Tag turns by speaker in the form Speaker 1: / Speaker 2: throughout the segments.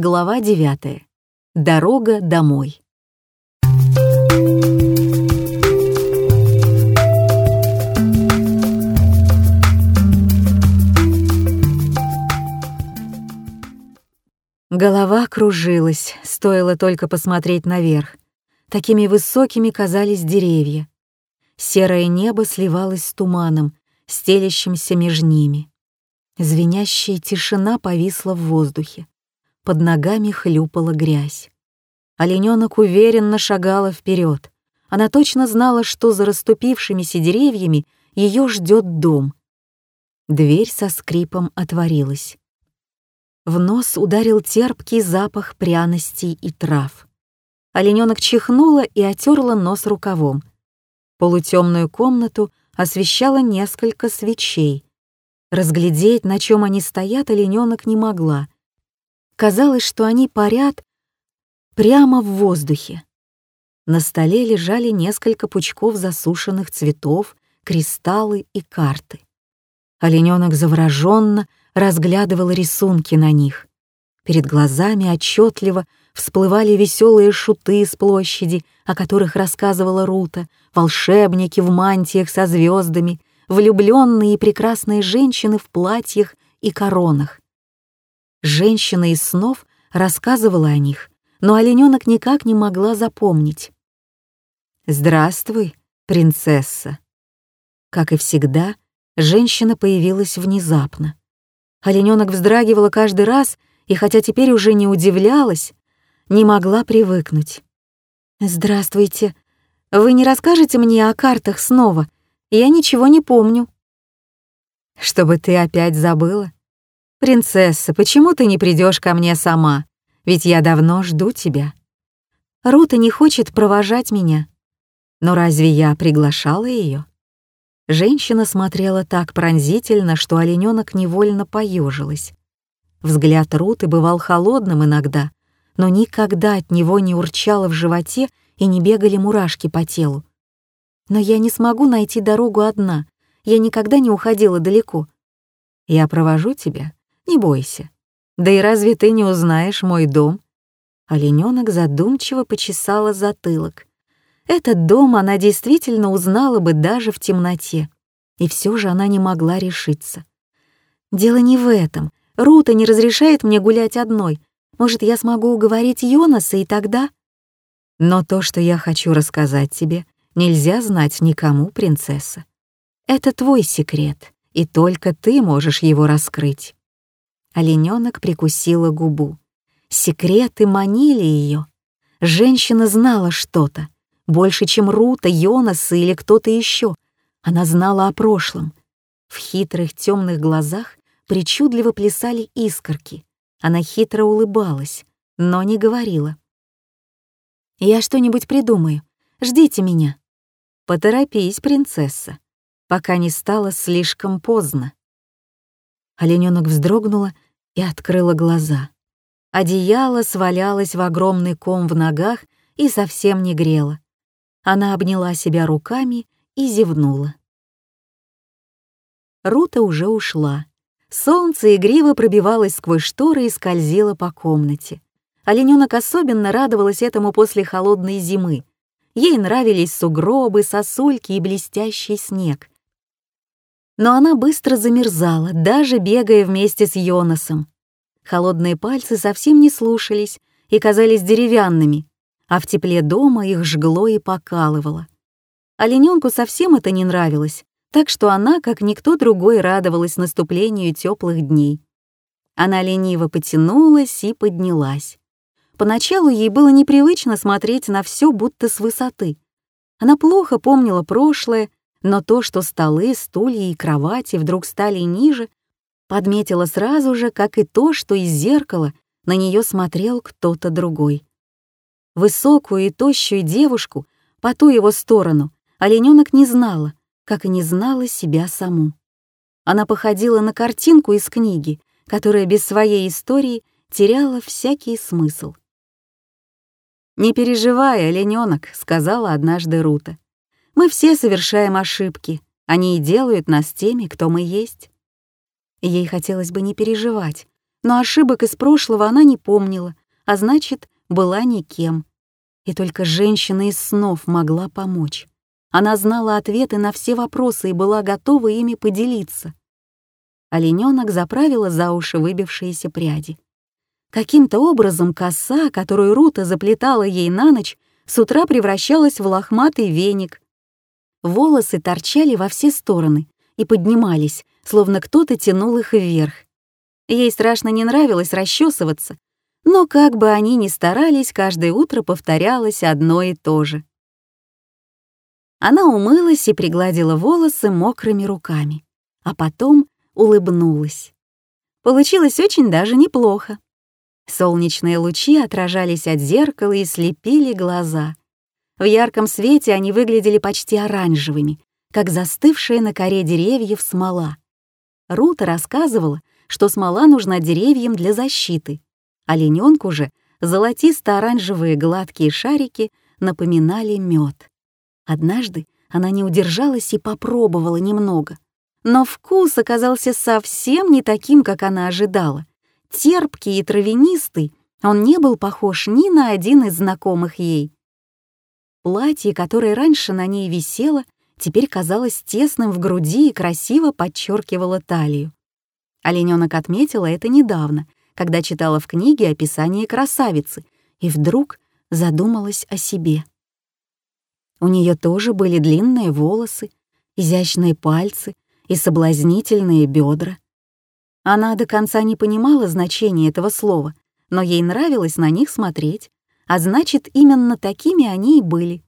Speaker 1: Глава 9. Дорога домой. Голова кружилась, стоило только посмотреть наверх. Такими высокими казались деревья. Серое небо сливалось с туманом, стелящимся между ними. Звенящая тишина повисла в воздухе. Под ногами хлюпала грязь. Оленёнок уверенно шагала вперед. Она точно знала, что за расступившимися деревьями ее ждет дом. Дверь со скрипом отворилась. В нос ударил терпкий запах пряностей и трав. Олененок чихнула и отерла нос рукавом. Полутемную комнату освещало несколько свечей. Разглядеть, на чем они стоят, олененок не могла. Казалось, что они парят прямо в воздухе. На столе лежали несколько пучков засушенных цветов, кристаллы и карты. Олененок завороженно разглядывал рисунки на них. Перед глазами отчетливо всплывали веселые шуты с площади, о которых рассказывала Рута, волшебники в мантиях со звездами, влюбленные и прекрасные женщины в платьях и коронах. Женщина из снов рассказывала о них, но олененок никак не могла запомнить. «Здравствуй, принцесса». Как и всегда, женщина появилась внезапно. Олененок вздрагивала каждый раз, и хотя теперь уже не удивлялась, не могла привыкнуть. «Здравствуйте. Вы не расскажете мне о картах снова? Я ничего не помню». «Чтобы ты опять забыла? Принцесса, почему ты не придешь ко мне сама? Ведь я давно жду тебя». Рута не хочет провожать меня. Но разве я приглашала ее? Женщина смотрела так пронзительно, что олененок невольно поежилась. Взгляд Руты бывал холодным иногда, но никогда от него не урчало в животе и не бегали мурашки по телу. Но я не смогу найти дорогу одна, я никогда не уходила далеко. Я провожу тебя, не бойся. Да и разве ты не узнаешь мой дом? Олененок задумчиво почесала затылок. Этот дом она действительно узнала бы даже в темноте. И все же она не могла решиться. Дело не в этом. Рута не разрешает мне гулять одной. Может, я смогу уговорить Йонаса, и тогда... Но то, что я хочу рассказать тебе, нельзя знать никому, принцесса. Это твой секрет, и только ты можешь его раскрыть. Олененок прикусила губу. Секреты манили ее. Женщина знала что-то, больше, чем Рута, Йонаса или кто-то еще. Она знала о прошлом. В хитрых темных глазах причудливо плясали искорки. Она хитро улыбалась, но не говорила. «Я что-нибудь придумаю. Ждите меня». «Поторопись, принцесса, пока не стало слишком поздно». Оленёнок вздрогнула и открыла глаза. Одеяло свалялось в огромный ком в ногах и совсем не грело. Она обняла себя руками и зевнула. Рута уже ушла. Солнце игриво пробивалось сквозь шторы и скользило по комнате. Оленёнок особенно радовалась этому после холодной зимы. Ей нравились сугробы, сосульки и блестящий снег. Но она быстро замерзала, даже бегая вместе с Йонасом. Холодные пальцы совсем не слушались и казались деревянными, а в тепле дома их жгло и покалывало. Олененку совсем это не нравилось, так что она, как никто другой, радовалась наступлению теплых дней. Она лениво потянулась и поднялась. Поначалу ей было непривычно смотреть на все будто с высоты. Она плохо помнила прошлое, но то, что столы, стулья и кровати вдруг стали ниже, подметила сразу же, как и то, что из зеркала на нее смотрел кто-то другой. Высокую и тощую девушку по ту его сторону олененок не знала, как и не знала себя саму. Она походила на картинку из книги, которая без своей истории теряла всякий смысл. «Не переживай, олененок», — сказала однажды Рута. «Мы все совершаем ошибки, они и делают нас теми, кто мы есть». Ей хотелось бы не переживать, но ошибок из прошлого она не помнила, а значит, была никем. И только женщина из снов могла помочь. Она знала ответы на все вопросы и была готова ими поделиться. Олененок заправила за уши выбившиеся пряди. Каким-то образом коса, которую Рута заплетала ей на ночь, с утра превращалась в лохматый веник. Волосы торчали во все стороны и поднимались, словно кто-то тянул их вверх. Ей страшно не нравилось расчесываться, но как бы они ни старались, каждое утро повторялось одно и то же. Она умылась и пригладила волосы мокрыми руками, а потом улыбнулась. Получилось очень даже неплохо. Солнечные лучи отражались от зеркала и слепили глаза. В ярком свете они выглядели почти оранжевыми, как застывшая на коре деревьев смола. Рута рассказывала, что смола нужна деревьям для защиты. Олененку же золотисто-оранжевые гладкие шарики напоминали мед. Однажды она не удержалась и попробовала немного. Но вкус оказался совсем не таким, как она ожидала терпкий и травянистый, он не был похож ни на один из знакомых ей. Платье, которое раньше на ней висело, теперь казалось тесным в груди и красиво подчеркивало талию. Олененок отметила это недавно, когда читала в книге описание красавицы, и вдруг задумалась о себе. У нее тоже были длинные волосы, изящные пальцы и соблазнительные бедра. Она до конца не понимала значения этого слова, но ей нравилось на них смотреть, а значит, именно такими они и были.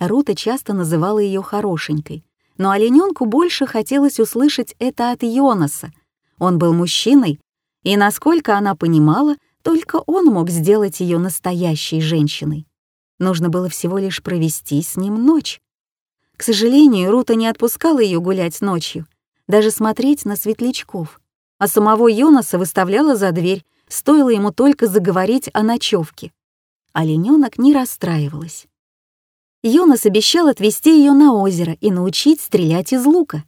Speaker 1: Рута часто называла ее хорошенькой, но олененку больше хотелось услышать это от Йонаса. Он был мужчиной, и, насколько она понимала, только он мог сделать ее настоящей женщиной. Нужно было всего лишь провести с ним ночь. К сожалению, Рута не отпускала ее гулять ночью, даже смотреть на светлячков а самого Йонаса выставляла за дверь, стоило ему только заговорить о ночевке. Олененок не расстраивалась. Йонас обещал отвезти ее на озеро и научить стрелять из лука.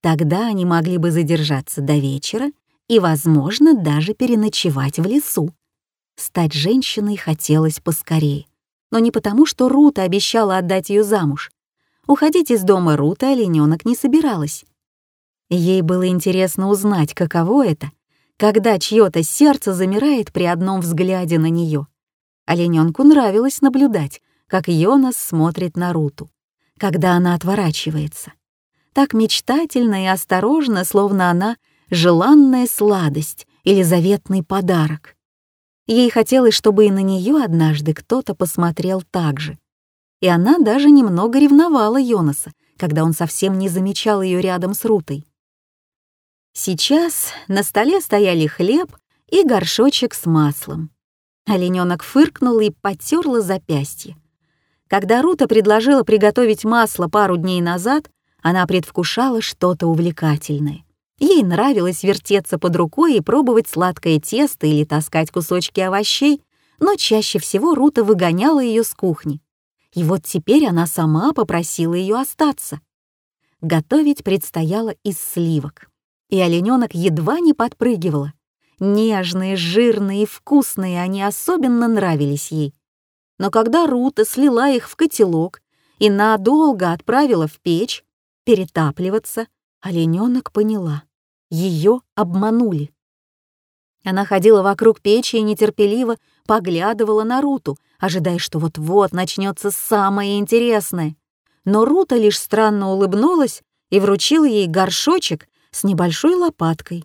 Speaker 1: Тогда они могли бы задержаться до вечера и, возможно, даже переночевать в лесу. Стать женщиной хотелось поскорее. Но не потому, что Рута обещала отдать ее замуж. Уходить из дома Рута олененок не собиралась. Ей было интересно узнать, каково это, когда чьё-то сердце замирает при одном взгляде на неё. Оленёнку нравилось наблюдать, как Йонас смотрит на Руту, когда она отворачивается. Так мечтательно и осторожно, словно она — желанная сладость или заветный подарок. Ей хотелось, чтобы и на неё однажды кто-то посмотрел так же. И она даже немного ревновала Йонаса, когда он совсем не замечал её рядом с Рутой. Сейчас на столе стояли хлеб и горшочек с маслом. Оленёнок фыркнул и потерла запястье. Когда Рута предложила приготовить масло пару дней назад, она предвкушала что-то увлекательное. Ей нравилось вертеться под рукой и пробовать сладкое тесто или таскать кусочки овощей, но чаще всего Рута выгоняла ее с кухни. И вот теперь она сама попросила ее остаться. Готовить предстояло из сливок и олененок едва не подпрыгивала. Нежные, жирные и вкусные они особенно нравились ей. Но когда Рута слила их в котелок и надолго отправила в печь перетапливаться, олененок поняла — ее обманули. Она ходила вокруг печи и нетерпеливо поглядывала на Руту, ожидая, что вот-вот начнется самое интересное. Но Рута лишь странно улыбнулась и вручила ей горшочек с небольшой лопаткой.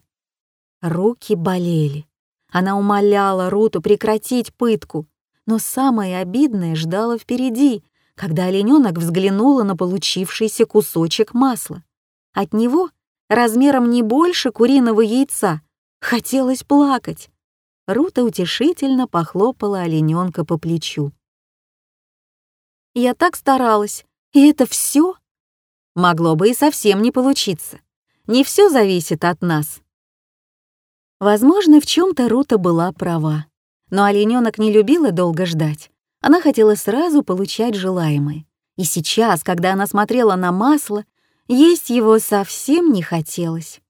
Speaker 1: Руки болели. Она умоляла Руту прекратить пытку, но самое обидное ждало впереди, когда олененок взглянула на получившийся кусочек масла. От него, размером не больше куриного яйца, хотелось плакать. Рута утешительно похлопала олененка по плечу. «Я так старалась, и это все? Могло бы и совсем не получиться. Не все зависит от нас. Возможно, в чем-то Рута была права. Но олененок не любила долго ждать. Она хотела сразу получать желаемое. И сейчас, когда она смотрела на масло, есть его совсем не хотелось.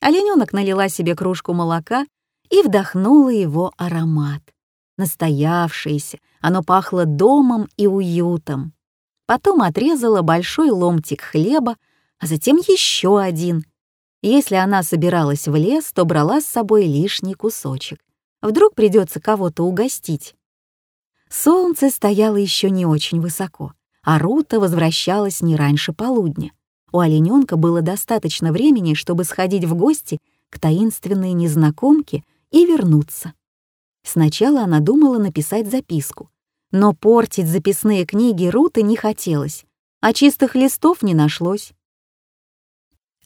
Speaker 1: Олененок налила себе кружку молока и вдохнула его аромат. Настоявшееся, оно пахло домом и уютом. Потом отрезала большой ломтик хлеба, а затем еще один. Если она собиралась в лес, то брала с собой лишний кусочек. Вдруг придется кого-то угостить. Солнце стояло еще не очень высоко, а Рута возвращалась не раньше полудня. У олененка было достаточно времени, чтобы сходить в гости к таинственной незнакомке и вернуться. Сначала она думала написать записку, но портить записные книги Руты не хотелось, а чистых листов не нашлось.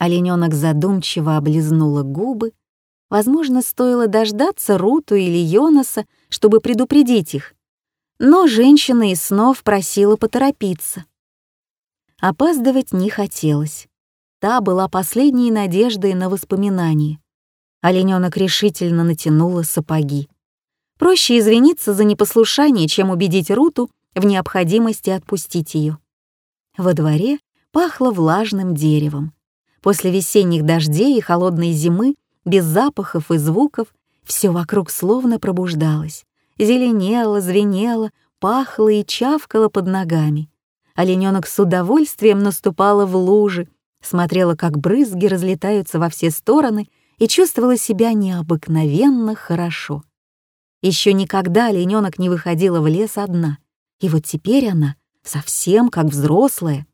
Speaker 1: Олененок задумчиво облизнула губы. Возможно, стоило дождаться Руту или Йонаса, чтобы предупредить их. Но женщина из снов просила поторопиться. Опаздывать не хотелось. Та была последней надеждой на воспоминания. Олененок решительно натянула сапоги. Проще извиниться за непослушание, чем убедить Руту в необходимости отпустить ее. Во дворе пахло влажным деревом. После весенних дождей и холодной зимы, без запахов и звуков, все вокруг словно пробуждалось. Зеленело, звенело, пахло и чавкало под ногами. Олененок с удовольствием наступала в лужи, смотрела, как брызги разлетаются во все стороны и чувствовала себя необыкновенно хорошо. Еще никогда олененок не выходила в лес одна, и вот теперь она, совсем как взрослая,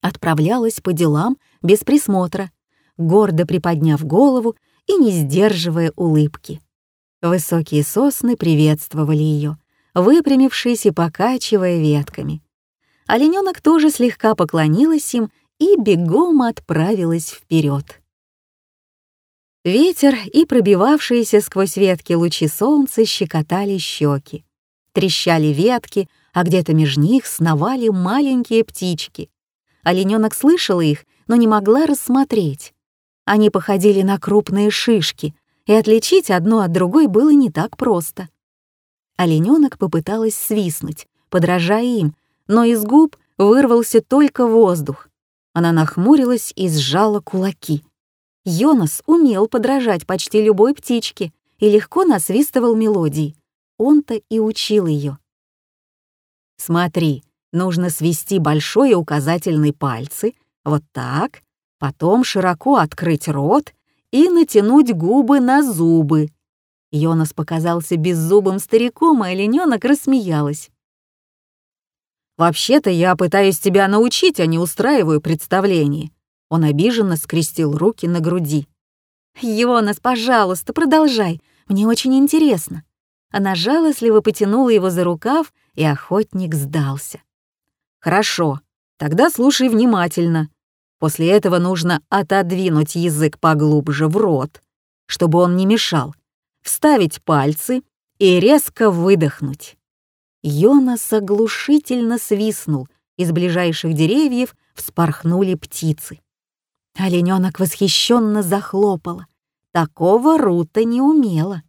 Speaker 1: отправлялась по делам без присмотра, гордо приподняв голову и не сдерживая улыбки. Высокие сосны приветствовали ее, выпрямившись и покачивая ветками. Олененок тоже слегка поклонилась им и бегом отправилась вперед. Ветер и пробивавшиеся сквозь ветки лучи солнца щекотали щеки. Трещали ветки, а где-то между них сновали маленькие птички. Олененок слышала их, но не могла рассмотреть. Они походили на крупные шишки, и отличить одну от другой было не так просто. Олененок попыталась свистнуть, подражая им, но из губ вырвался только воздух. Она нахмурилась и сжала кулаки — Йонас умел подражать почти любой птичке и легко насвистывал мелодии. Он-то и учил ее. Смотри, нужно свести большой и указательный пальцы, вот так, потом широко открыть рот и натянуть губы на зубы. Йонас показался беззубым стариком, а олененок рассмеялась. «Вообще-то я пытаюсь тебя научить, а не устраиваю представление. Он обиженно скрестил руки на груди. «Йонас, пожалуйста, продолжай. Мне очень интересно». Она жалостливо потянула его за рукав, и охотник сдался. «Хорошо, тогда слушай внимательно. После этого нужно отодвинуть язык поглубже в рот, чтобы он не мешал, вставить пальцы и резко выдохнуть». Йонас оглушительно свистнул, из ближайших деревьев вспорхнули птицы. Олененок восхищенно захлопала. Такого Рута не умела.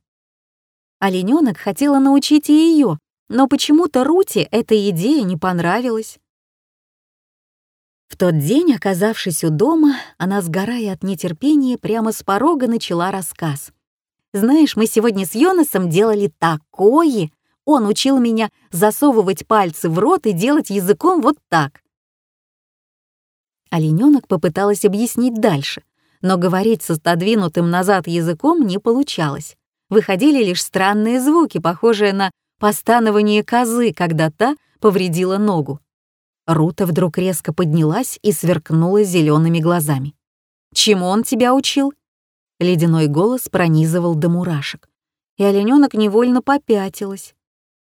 Speaker 1: Олененок хотела научить и ее, но почему-то Руте эта идея не понравилась. В тот день, оказавшись у дома, она, сгорая от нетерпения, прямо с порога начала рассказ. «Знаешь, мы сегодня с Йонасом делали такое! Он учил меня засовывать пальцы в рот и делать языком вот так. Олененок попыталась объяснить дальше, но говорить со стодвинутым назад языком не получалось. Выходили лишь странные звуки, похожие на постанование козы, когда та повредила ногу. Рута вдруг резко поднялась и сверкнула зелеными глазами. «Чему он тебя учил?» Ледяной голос пронизывал до мурашек, и олененок невольно попятилась.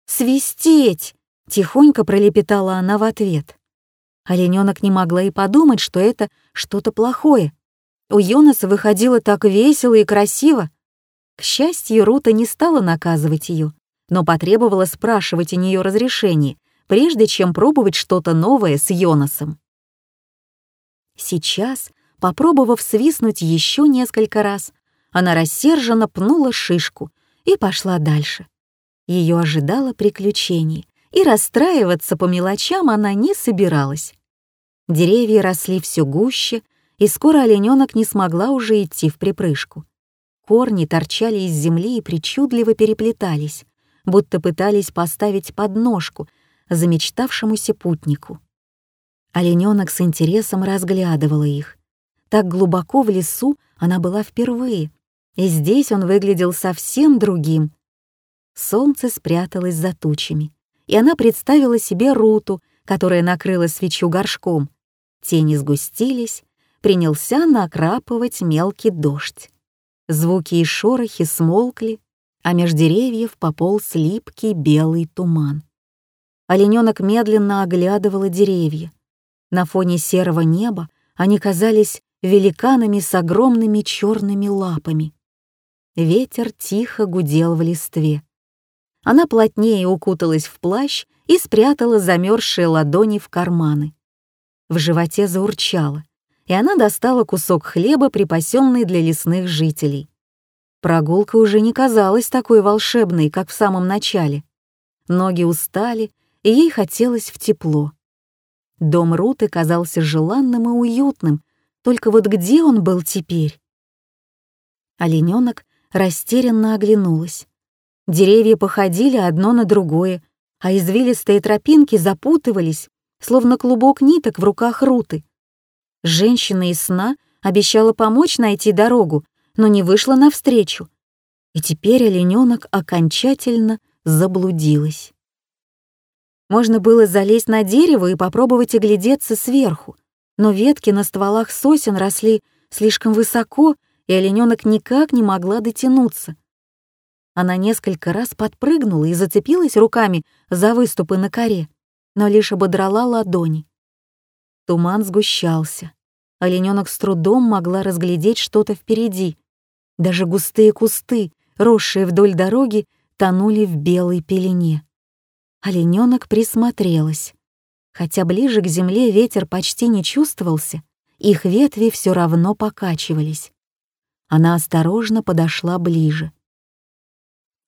Speaker 1: «Свистеть!» — тихонько пролепетала она в ответ. Олененок не могла и подумать, что это что-то плохое. У Йонаса выходило так весело и красиво. К счастью, Рута не стала наказывать ее, но потребовала спрашивать у нее разрешение, прежде чем пробовать что-то новое с Йонасом. Сейчас, попробовав свистнуть еще несколько раз, она рассерженно пнула шишку и пошла дальше. Ее ожидало приключение, и расстраиваться по мелочам она не собиралась. Деревья росли все гуще, и скоро олененок не смогла уже идти в припрыжку. Корни торчали из земли и причудливо переплетались, будто пытались поставить подножку замечтавшемуся путнику. Олененок с интересом разглядывала их. Так глубоко в лесу она была впервые, и здесь он выглядел совсем другим. Солнце спряталось за тучами, и она представила себе Руту, которая накрыла свечу горшком. Тени сгустились, принялся накрапывать мелкий дождь. Звуки и шорохи смолкли, а меж деревьев пополз липкий белый туман. Олененок медленно оглядывала деревья. На фоне серого неба они казались великанами с огромными черными лапами. Ветер тихо гудел в листве. Она плотнее укуталась в плащ и спрятала замерзшие ладони в карманы. В животе заурчало, и она достала кусок хлеба, припасенный для лесных жителей. Прогулка уже не казалась такой волшебной, как в самом начале. Ноги устали, и ей хотелось в тепло. Дом Руты казался желанным и уютным, только вот где он был теперь? Олененок растерянно оглянулась. Деревья походили одно на другое, а извилистые тропинки запутывались, словно клубок ниток в руках Руты. Женщина из сна обещала помочь найти дорогу, но не вышла навстречу. И теперь олененок окончательно заблудилась. Можно было залезть на дерево и попробовать оглядеться сверху, но ветки на стволах сосен росли слишком высоко, и олененок никак не могла дотянуться. Она несколько раз подпрыгнула и зацепилась руками за выступы на коре, но лишь ободрала ладони. Туман сгущался. Олененок с трудом могла разглядеть что-то впереди. Даже густые кусты, росшие вдоль дороги, тонули в белой пелене. Олененок присмотрелась. Хотя ближе к земле ветер почти не чувствовался, их ветви все равно покачивались. Она осторожно подошла ближе.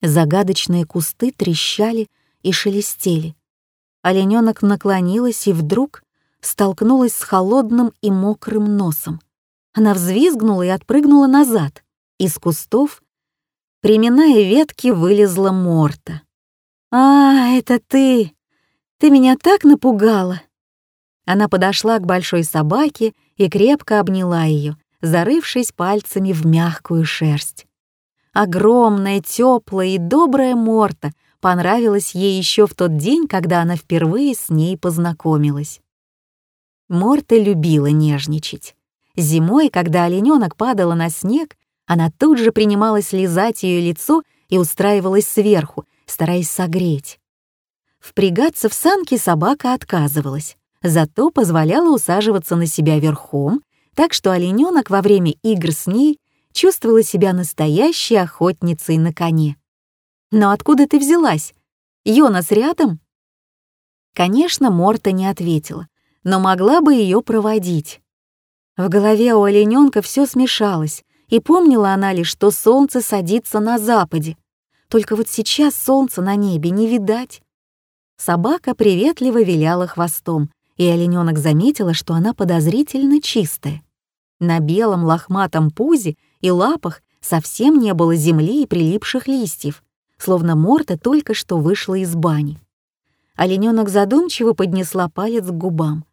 Speaker 1: Загадочные кусты трещали и шелестели. Олененок наклонилась и вдруг столкнулась с холодным и мокрым носом. Она взвизгнула и отпрыгнула назад. Из кустов, приминая ветки, вылезла Морта. «А, это ты! Ты меня так напугала!» Она подошла к большой собаке и крепко обняла ее, зарывшись пальцами в мягкую шерсть. Огромная, теплая и добрая Морта понравилась ей еще в тот день, когда она впервые с ней познакомилась. Морта любила нежничать. Зимой, когда олененок падала на снег, она тут же принималась лизать ее лицо и устраивалась сверху, стараясь согреть. Впрягаться в санки собака отказывалась, зато позволяла усаживаться на себя верхом, так что олененок во время игр с ней чувствовала себя настоящей охотницей на коне. «Но откуда ты взялась? Йонас рядом?» Конечно, Морта не ответила, но могла бы ее проводить. В голове у олененка все смешалось, и помнила она лишь, что солнце садится на западе. Только вот сейчас солнца на небе не видать. Собака приветливо виляла хвостом, и олененок заметила, что она подозрительно чистая. На белом лохматом пузе и лапах совсем не было земли и прилипших листьев, словно Морта только что вышла из бани. Олененок задумчиво поднесла палец к губам.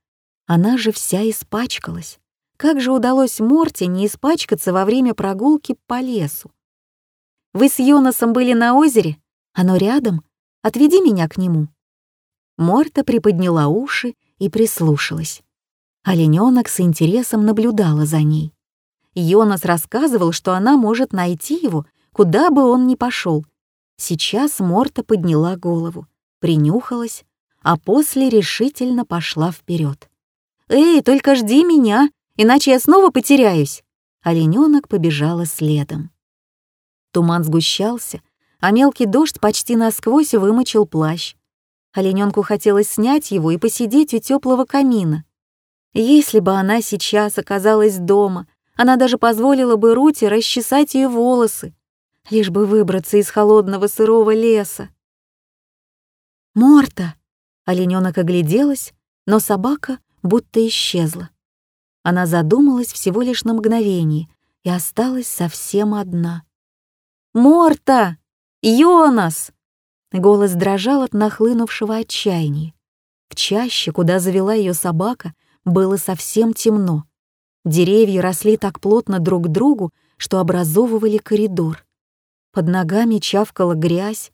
Speaker 1: Она же вся испачкалась. Как же удалось Морте не испачкаться во время прогулки по лесу? «Вы с Йонасом были на озере? Оно рядом? Отведи меня к нему». Морта приподняла уши и прислушалась. Олененок с интересом наблюдала за ней. Йонас рассказывал, что она может найти его, куда бы он ни пошел. Сейчас Морта подняла голову, принюхалась, а после решительно пошла вперед. «Эй, только жди меня, иначе я снова потеряюсь!» Олененок побежала следом. Туман сгущался, а мелкий дождь почти насквозь вымочил плащ. Олененку хотелось снять его и посидеть у теплого камина. Если бы она сейчас оказалась дома, она даже позволила бы Рути расчесать ее волосы, лишь бы выбраться из холодного сырого леса. «Морта!» — олененок огляделась, но собака будто исчезла. Она задумалась всего лишь на мгновение и осталась совсем одна. «Морта! Йонас!» Голос дрожал от нахлынувшего отчаяния. В чаще, куда завела ее собака, было совсем темно. Деревья росли так плотно друг к другу, что образовывали коридор. Под ногами чавкала грязь,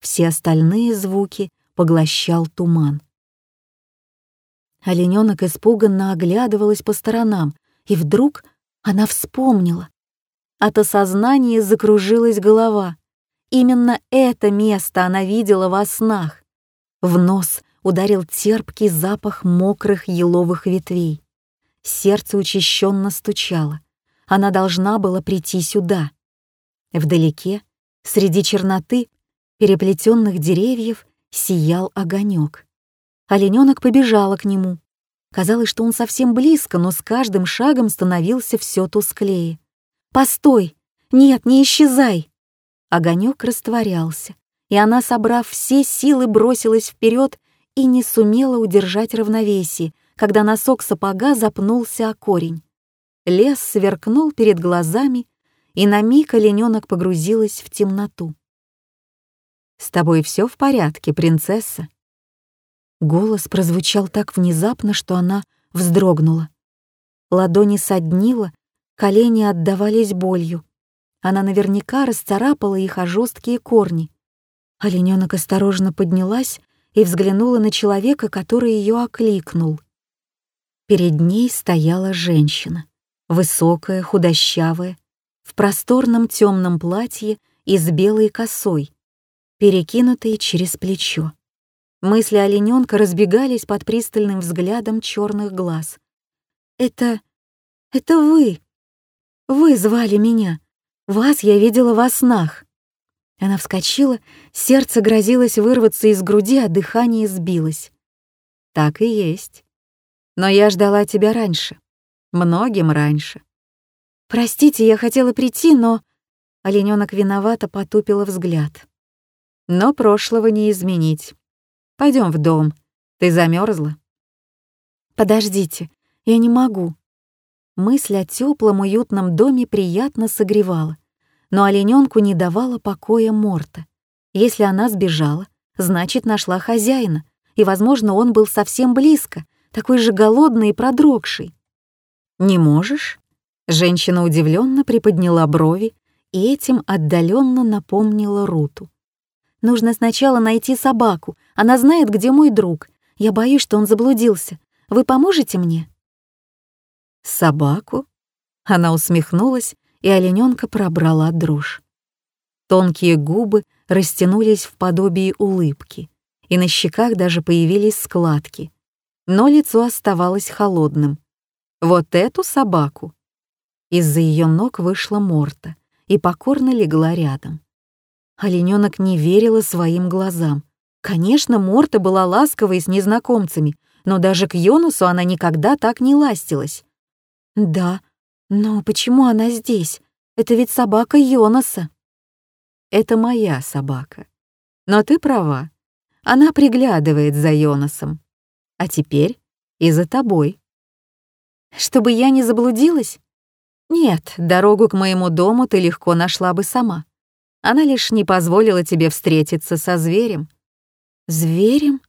Speaker 1: все остальные звуки поглощал туман. Олененок испуганно оглядывалась по сторонам, и вдруг она вспомнила. От осознания закружилась голова. Именно это место она видела во снах. В нос ударил терпкий запах мокрых еловых ветвей. Сердце учащенно стучало. Она должна была прийти сюда. Вдалеке, среди черноты, переплетенных деревьев, сиял огонек. Олененок побежала к нему. Казалось, что он совсем близко, но с каждым шагом становился все тусклее. «Постой! Нет, не исчезай!» Огонек растворялся, и она, собрав все силы, бросилась вперед и не сумела удержать равновесие, когда носок сапога запнулся о корень. Лес сверкнул перед глазами, и на миг олененок погрузилась в темноту. «С тобой все в порядке, принцесса?» Голос прозвучал так внезапно, что она вздрогнула. Ладони соднила, колени отдавались болью. Она наверняка расцарапала их о жесткие корни. Олененок осторожно поднялась и взглянула на человека, который ее окликнул. Перед ней стояла женщина, высокая, худощавая, в просторном темном платье и с белой косой, перекинутой через плечо. Мысли олененка разбегались под пристальным взглядом черных глаз. «Это... это вы! Вы звали меня! Вас я видела во снах!» Она вскочила, сердце грозилось вырваться из груди, а дыхание сбилось. «Так и есть. Но я ждала тебя раньше. Многим раньше. Простите, я хотела прийти, но...» Оленёнок виновато потупила взгляд. «Но прошлого не изменить. Пойдем в дом. Ты замерзла? «Подождите, я не могу». Мысль о теплом уютном доме приятно согревала, но олененку не давала покоя Морта. Если она сбежала, значит, нашла хозяина, и, возможно, он был совсем близко, такой же голодный и продрогший. «Не можешь?» Женщина удивленно приподняла брови и этим отдаленно напомнила Руту. «Нужно сначала найти собаку. Она знает, где мой друг. Я боюсь, что он заблудился. Вы поможете мне?» «Собаку?» Она усмехнулась, и олененка пробрала дрожь. Тонкие губы растянулись в подобии улыбки, и на щеках даже появились складки. Но лицо оставалось холодным. «Вот эту собаку!» Из-за ее ног вышла Морта и покорно легла рядом. Олененок не верила своим глазам. Конечно, Морта была ласковой с незнакомцами, но даже к Йонусу она никогда так не ластилась. «Да, но почему она здесь? Это ведь собака Йонаса». «Это моя собака. Но ты права. Она приглядывает за Йонасом. А теперь и за тобой». «Чтобы я не заблудилась?» Нет, дорогу к моему дому ты легко нашла бы сама. Она лишь не позволила тебе встретиться со зверем. Зверем?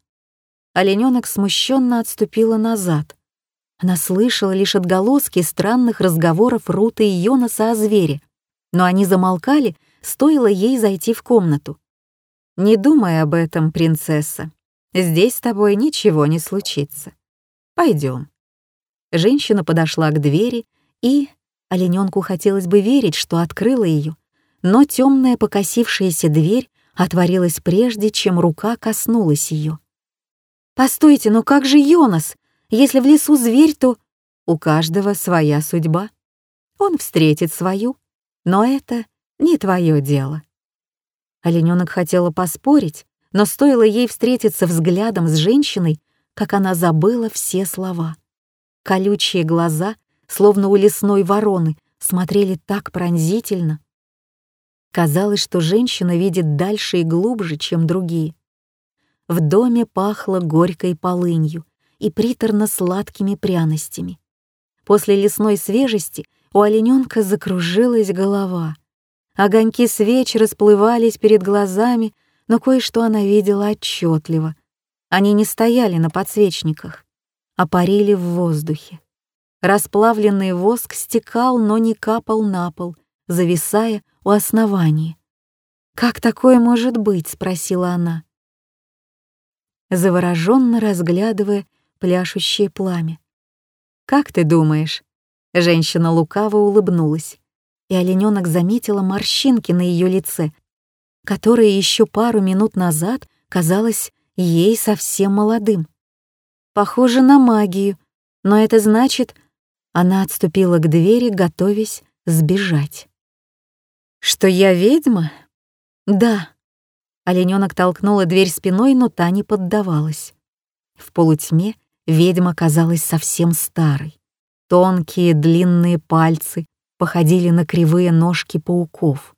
Speaker 1: Олененок смущенно отступила назад. Она слышала лишь отголоски странных разговоров Руты и Йонаса о звере, но они замолкали, стоило ей зайти в комнату. «Не думай об этом, принцесса. Здесь с тобой ничего не случится. Пойдем. Женщина подошла к двери и, Олененку хотелось бы верить, что открыла ее, но темная покосившаяся дверь отворилась прежде, чем рука коснулась ее. «Постойте, но как же Йонас? Если в лесу зверь, то...» «У каждого своя судьба. Он встретит свою, но это не твое дело». Олененок хотела поспорить, но стоило ей встретиться взглядом с женщиной, как она забыла все слова. Колючие глаза словно у лесной вороны, смотрели так пронзительно. Казалось, что женщина видит дальше и глубже, чем другие. В доме пахло горькой полынью и приторно-сладкими пряностями. После лесной свежести у олененка закружилась голова. Огоньки свеч расплывались перед глазами, но кое-что она видела отчетливо. Они не стояли на подсвечниках, а парили в воздухе. Расплавленный воск стекал, но не капал на пол, зависая у основания. «Как такое может быть?» — спросила она. Завороженно разглядывая пляшущее пламя. «Как ты думаешь?» Женщина лукаво улыбнулась, и олененок заметила морщинки на ее лице, которые еще пару минут назад казалось ей совсем молодым. Похоже на магию, но это значит, она отступила к двери, готовясь сбежать. «Что я ведьма?» «Да». Олененок толкнула дверь спиной, но та не поддавалась. В полутьме ведьма казалась совсем старой. Тонкие длинные пальцы походили на кривые ножки пауков.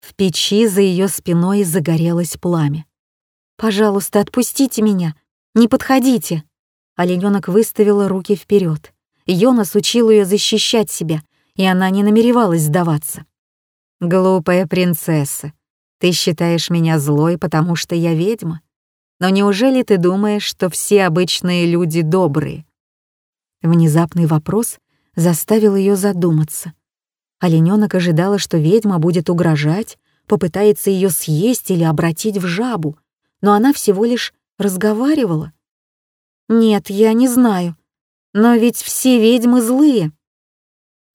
Speaker 1: В печи за ее спиной загорелось пламя. «Пожалуйста, отпустите меня! Не подходите!» Олененок выставила руки вперед. Йонас учил ее защищать себя, и она не намеревалась сдаваться. «Глупая принцесса, ты считаешь меня злой, потому что я ведьма? Но неужели ты думаешь, что все обычные люди добрые? Внезапный вопрос заставил ее задуматься. Олененок ожидала, что ведьма будет угрожать, попытается ее съесть или обратить в жабу, но она всего лишь разговаривала. «Нет, я не знаю. Но ведь все ведьмы злые».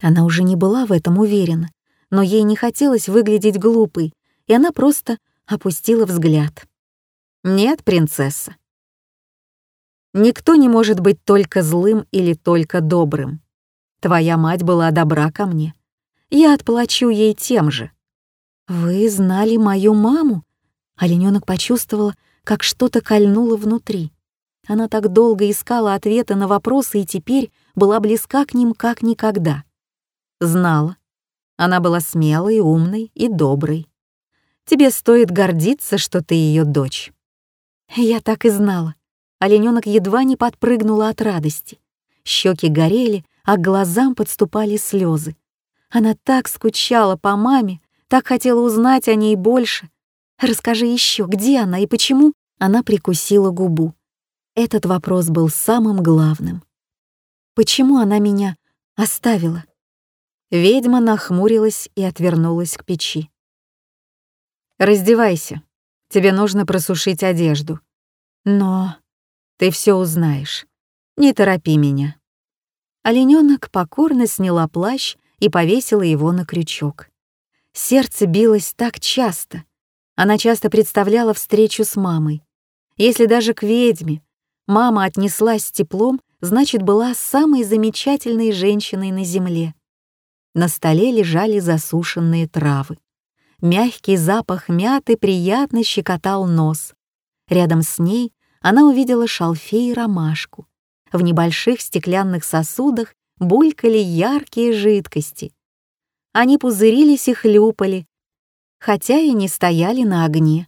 Speaker 1: Она уже не была в этом уверена, но ей не хотелось выглядеть глупой, и она просто опустила взгляд. «Нет, принцесса, Никто не может быть только злым или только добрым. Твоя мать была добра ко мне. Я отплачу ей тем же. Вы знали мою маму? Оленёнок почувствовала, как что-то кольнуло внутри. Она так долго искала ответы на вопросы и теперь была близка к ним как никогда. Знала. Она была смелой, умной и доброй. Тебе стоит гордиться, что ты ее дочь. Я так и знала. Олененок едва не подпрыгнула от радости. Щеки горели, а к глазам подступали слезы. Она так скучала по маме, так хотела узнать о ней больше. Расскажи еще, где она и почему? Она прикусила губу. Этот вопрос был самым главным. Почему она меня оставила? Ведьма нахмурилась и отвернулась к печи. «Раздевайся. Тебе нужно просушить одежду». «Но...» Ты все узнаешь. Не торопи меня». Олененок покорно сняла плащ и повесила его на крючок. Сердце билось так часто. Она часто представляла встречу с мамой. Если даже к ведьме мама отнеслась с теплом, значит, была самой замечательной женщиной на земле. На столе лежали засушенные травы. Мягкий запах мяты приятно щекотал нос. Рядом с ней она увидела шалфей и ромашку. В небольших стеклянных сосудах булькали яркие жидкости. Они пузырились и хлюпали, хотя и не стояли на огне.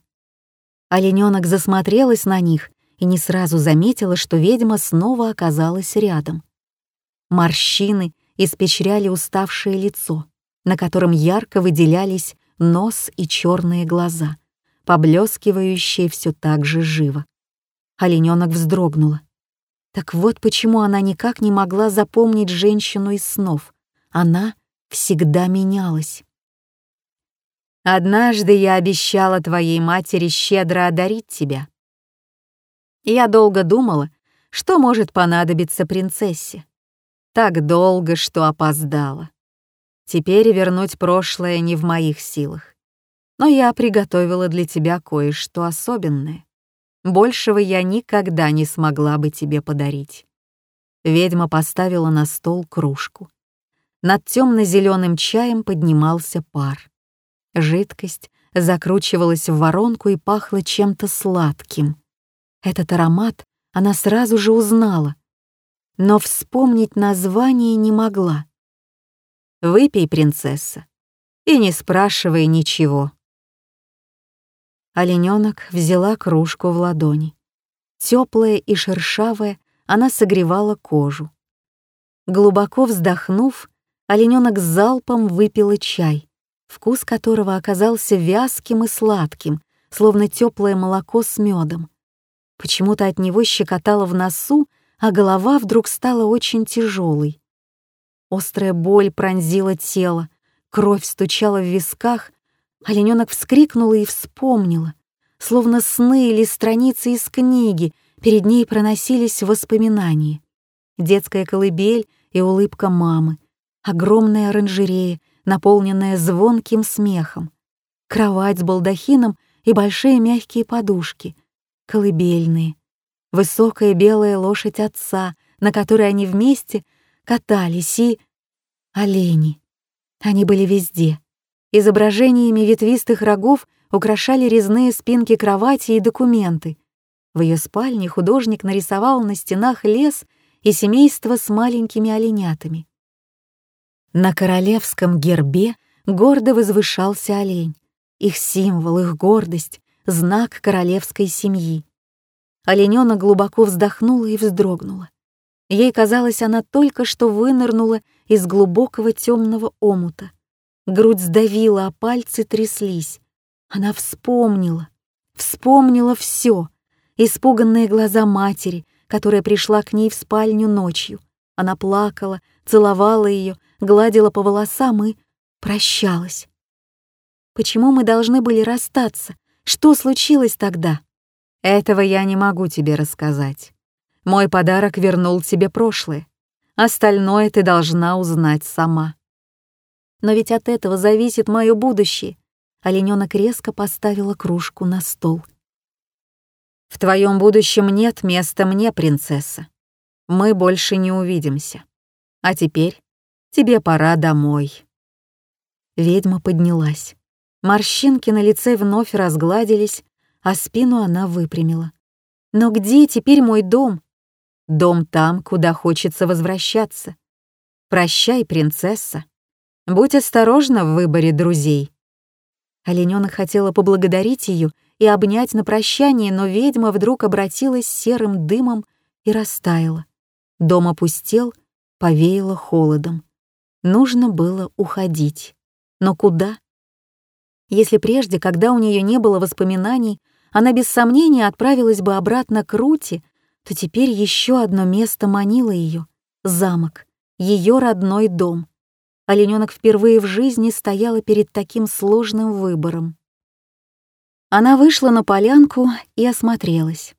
Speaker 1: Олененок засмотрелась на них и не сразу заметила, что ведьма снова оказалась рядом. Морщины испечряли уставшее лицо, на котором ярко выделялись нос и черные глаза, поблескивающие все так же живо. Олененок вздрогнула. Так вот почему она никак не могла запомнить женщину из снов. Она всегда менялась. «Однажды я обещала твоей матери щедро одарить тебя. Я долго думала, что может понадобиться принцессе. Так долго, что опоздала. Теперь вернуть прошлое не в моих силах. Но я приготовила для тебя кое-что особенное. Большего я никогда не смогла бы тебе подарить. Ведьма поставила на стол кружку. Над темно-зеленым чаем поднимался пар. Жидкость закручивалась в воронку и пахла чем-то сладким. Этот аромат она сразу же узнала, но вспомнить название не могла. «Выпей, принцесса, и не спрашивай ничего», Олененок взяла кружку в ладони. Теплая и шершавая, она согревала кожу. Глубоко вздохнув, олененок залпом выпила чай вкус которого оказался вязким и сладким, словно теплое молоко с медом. Почему-то от него щекотало в носу, а голова вдруг стала очень тяжелой. Острая боль пронзила тело, кровь стучала в висках, олененок вскрикнула и вспомнила, словно сны или страницы из книги, перед ней проносились воспоминания. Детская колыбель и улыбка мамы, огромная оранжерея, наполненная звонким смехом, кровать с балдахином и большие мягкие подушки, колыбельные, высокая белая лошадь отца, на которой они вместе катались, и олени. Они были везде. Изображениями ветвистых рогов украшали резные спинки кровати и документы. В ее спальне художник нарисовал на стенах лес и семейство с маленькими оленятами. На королевском гербе гордо возвышался олень, их символ, их гордость, знак королевской семьи. Оленёна глубоко вздохнула и вздрогнула. Ей казалось, она только что вынырнула из глубокого темного омута. Грудь сдавила, а пальцы тряслись. Она вспомнила, вспомнила все. Испуганные глаза матери, которая пришла к ней в спальню ночью. Она плакала, целовала ее, гладила по волосам и прощалась. Почему мы должны были расстаться? Что случилось тогда? Этого я не могу тебе рассказать. Мой подарок вернул тебе прошлое. Остальное ты должна узнать сама. Но ведь от этого зависит мое будущее. Оленёнок резко поставила кружку на стол. В твоем будущем нет места мне, принцесса. Мы больше не увидимся. А теперь тебе пора домой. Ведьма поднялась. Морщинки на лице вновь разгладились, а спину она выпрямила. Но где теперь мой дом? Дом там, куда хочется возвращаться. Прощай, принцесса. Будь осторожна в выборе друзей. Оленёнок хотела поблагодарить ее и обнять на прощание, но ведьма вдруг обратилась серым дымом и растаяла. Дом опустел, повеяло холодом. Нужно было уходить. Но куда? Если прежде, когда у нее не было воспоминаний, она без сомнения отправилась бы обратно к Рути, то теперь еще одно место манило ее — замок, ее родной дом. Олененок впервые в жизни стояла перед таким сложным выбором. Она вышла на полянку и осмотрелась.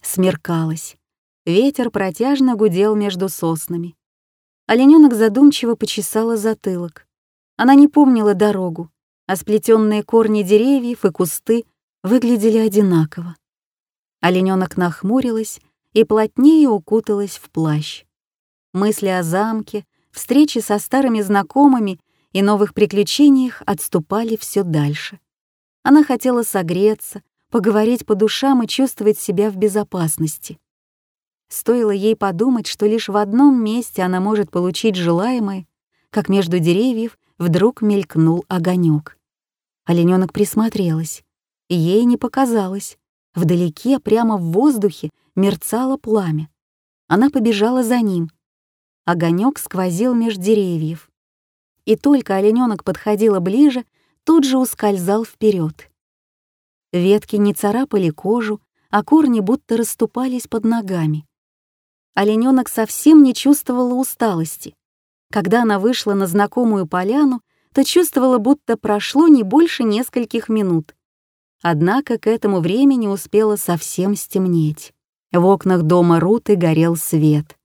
Speaker 1: Смеркалась. Ветер протяжно гудел между соснами. Олененок задумчиво почесала затылок. Она не помнила дорогу, а сплетенные корни деревьев и кусты выглядели одинаково. Олененок нахмурилась и плотнее укуталась в плащ. Мысли о замке, встречи со старыми знакомыми и новых приключениях отступали все дальше. Она хотела согреться, поговорить по душам и чувствовать себя в безопасности. Стоило ей подумать, что лишь в одном месте она может получить желаемое, как между деревьев вдруг мелькнул огонек. Оленёнок присмотрелась. Ей не показалось. Вдалеке, прямо в воздухе, мерцало пламя. Она побежала за ним — Огонек сквозил меж деревьев. И только олененок подходила ближе, тут же ускользал вперед. Ветки не царапали кожу, а корни будто расступались под ногами. Олененок совсем не чувствовала усталости. Когда она вышла на знакомую поляну, то чувствовала, будто прошло не больше нескольких минут. Однако к этому времени успело совсем стемнеть. В окнах дома Руты горел свет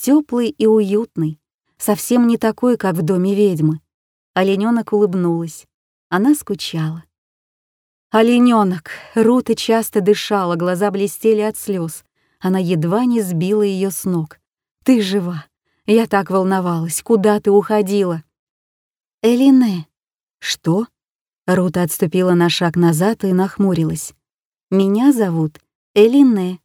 Speaker 1: теплый и уютный, совсем не такой, как в доме ведьмы. Оленёнок улыбнулась. Она скучала. Оленёнок! Рута часто дышала, глаза блестели от слез. Она едва не сбила ее с ног. «Ты жива! Я так волновалась! Куда ты уходила?» «Элине!» «Что?» Рута отступила на шаг назад и нахмурилась. «Меня зовут Элине.